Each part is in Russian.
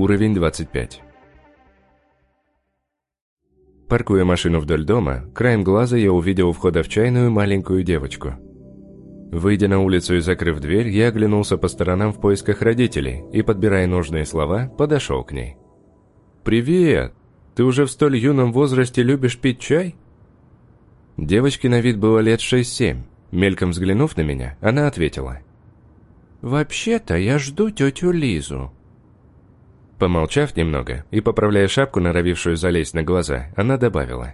Уровень 25. Паркуя машину вдоль дома, краем глаза я увидел у входа в чайную маленькую девочку. Выйдя на улицу и закрыв дверь, я оглянулся по сторонам в поисках родителей и, подбирая нужные слова, подошел к ней. «Привет! Ты уже в столь юном возрасте любишь пить чай?» Девочке на вид было лет 6-7. Мельком взглянув на меня, она ответила. «Вообще-то я жду тетю Лизу». Помолчав немного и поправляя шапку, норовившую залезть на глаза, она добавила.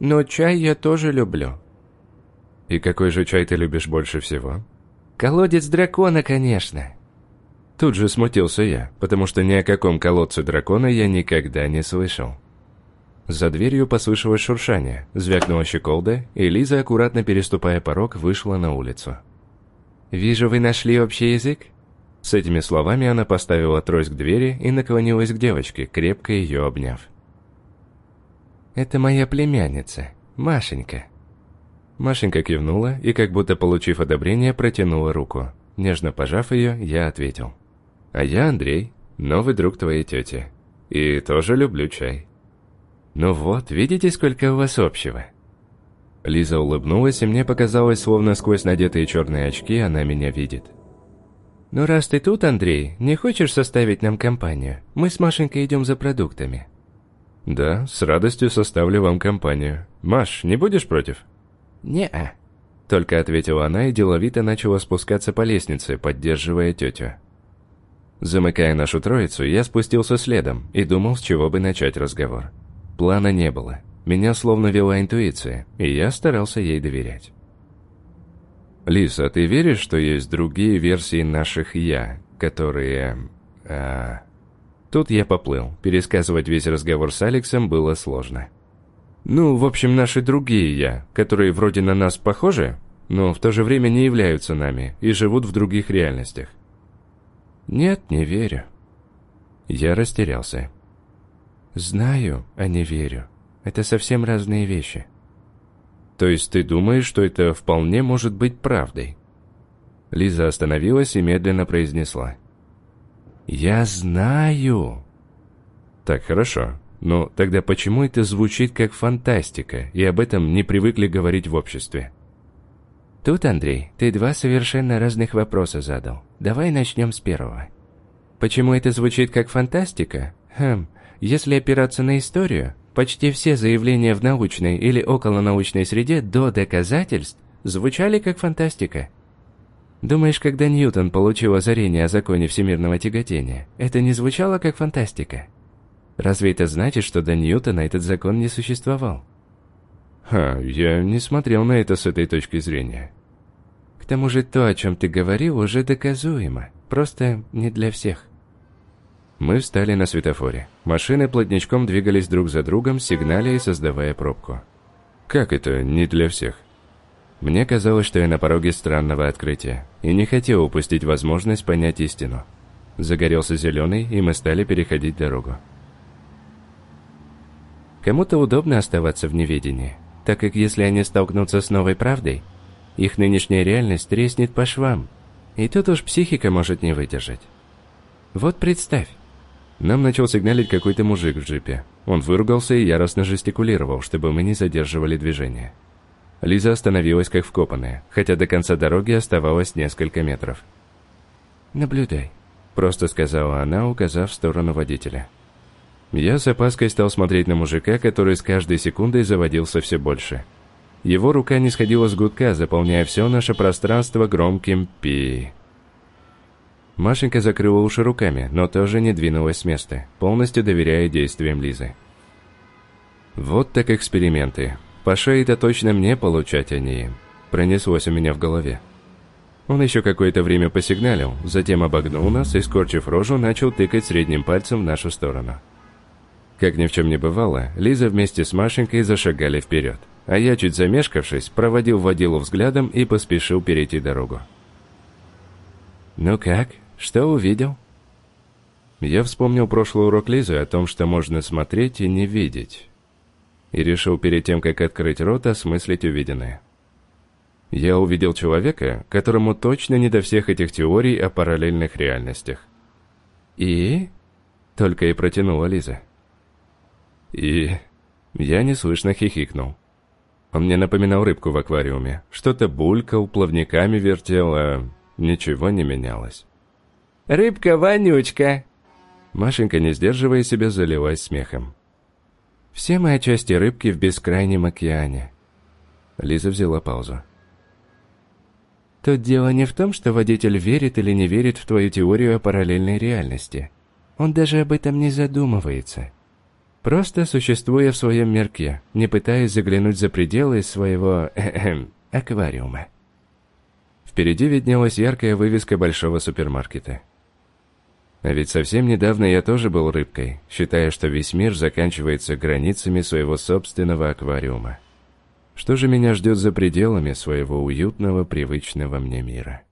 «Но чай я тоже люблю». «И какой же чай ты любишь больше всего?» «Колодец дракона, конечно». Тут же смутился я, потому что ни о каком колодце дракона я никогда не слышал. За дверью послышалось шуршание, звякнула щеколда, и Лиза, аккуратно переступая порог, вышла на улицу. «Вижу, вы нашли общий язык?» С этими словами она поставила трость к двери и наклонилась к девочке, крепко ее обняв. «Это моя племянница, Машенька». Машенька кивнула и, как будто получив одобрение, протянула руку. Нежно пожав ее, я ответил. «А я Андрей, новый друг твоей тети. И тоже люблю чай». «Ну вот, видите, сколько у вас общего?» Лиза улыбнулась, и мне показалось, словно сквозь надетые черные очки она меня видит. «Ну раз ты тут, Андрей, не хочешь составить нам компанию? Мы с Машенькой идем за продуктами». «Да, с радостью составлю вам компанию. Маш, не будешь против?» «Не-а», только ответила она и деловито начала спускаться по лестнице, поддерживая тетю. Замыкая нашу троицу, я спустился следом и думал, с чего бы начать разговор. Плана не было. Меня словно вела интуиция, и я старался ей доверять. «Лиса, ты веришь, что есть другие версии наших «я», которые...» а... Тут я поплыл. Пересказывать весь разговор с Алексом было сложно. Ну, в общем, наши другие «я», которые вроде на нас похожи, но в то же время не являются нами и живут в других реальностях. Нет, не верю. Я растерялся. Знаю, а не верю. Это совсем разные вещи. То есть ты думаешь, что это вполне может быть правдой? Лиза остановилась и медленно произнесла. «Я знаю!» «Так, хорошо. Но тогда почему это звучит как фантастика, и об этом не привыкли говорить в обществе?» Тут, Андрей, ты два совершенно разных вопроса задал. Давай начнем с первого. Почему это звучит как фантастика? Хм, если опираться на историю, Почти все заявления в научной или околонаучной среде до доказательств звучали как фантастика. Думаешь, когда Ньютон получил озарение о законе всемирного тяготения, это не звучало как фантастика? Разве это значит, что до Ньютона этот закон не существовал? Ха, я не смотрел на это с этой точки зрения. К тому же то, о чем ты говорил, уже доказуемо, просто не для всех. Мы встали на светофоре. Машины плотничком двигались друг за другом, сигналя и создавая пробку. Как это не для всех? Мне казалось, что я на пороге странного открытия, и не хотел упустить возможность понять истину. Загорелся зеленый, и мы стали переходить дорогу. Кому-то удобно оставаться в неведении, так как если они столкнутся с новой правдой, их нынешняя реальность треснет по швам, и тут уж психика может не выдержать. Вот представь, нам начал сигналить какой-то мужик в джипе. Он выругался и яростно жестикулировал, чтобы мы не задерживали движение. Лиза остановилась как вкопанная, хотя до конца дороги оставалось несколько метров. «Наблюдай», – просто сказала она, указав в сторону водителя. Я с опаской стал смотреть на мужика, который с каждой секундой заводился все больше. Его рука не сходила с гудка, заполняя все наше пространство громким «пи». Машенька закрыла уши руками, но тоже не двинулась с места, полностью доверяя действиям Лизы. Вот так эксперименты. По шее-то точно мне получать, а не им. Пронеслось у меня в голове. Он еще какое-то время посигналил, затем обогнул нас и, скорчив рожу, начал тыкать средним пальцем в нашу сторону. Как ни в чем не бывало, Лиза вместе с Машенькой зашагали вперед, а я, чуть замешкавшись, проводил водилу взглядом и поспешил перейти дорогу. «Ну как?» Что увидел? Я вспомнил прошлый урок Лизы о том, что можно смотреть и не видеть. И решил перед тем, как открыть рот, осмыслить увиденное. Я увидел человека, которому точно не до всех этих теорий о параллельных реальностях. И? Только и протянула Лиза. И я неслышно хихикнул. Он мне напоминал рыбку в аквариуме. Что-то булькал, плавниками вертел, а ничего не менялось. «Рыбка-вонючка!» Машенька, не сдерживая себя, залилась смехом. «Все мы отчасти рыбки в бескрайнем океане». Лиза взяла паузу. Тут дело не в том, что водитель верит или не верит в твою теорию о параллельной реальности. Он даже об этом не задумывается. Просто существуя в своем мирке, не пытаясь заглянуть за пределы своего аквариума. Впереди виднелась яркая вывеска большого супермаркета. А ведь совсем недавно я тоже был рыбкой, считая, что весь мир заканчивается границами своего собственного аквариума. Что же меня ждет за пределами своего уютного, привычного мне мира?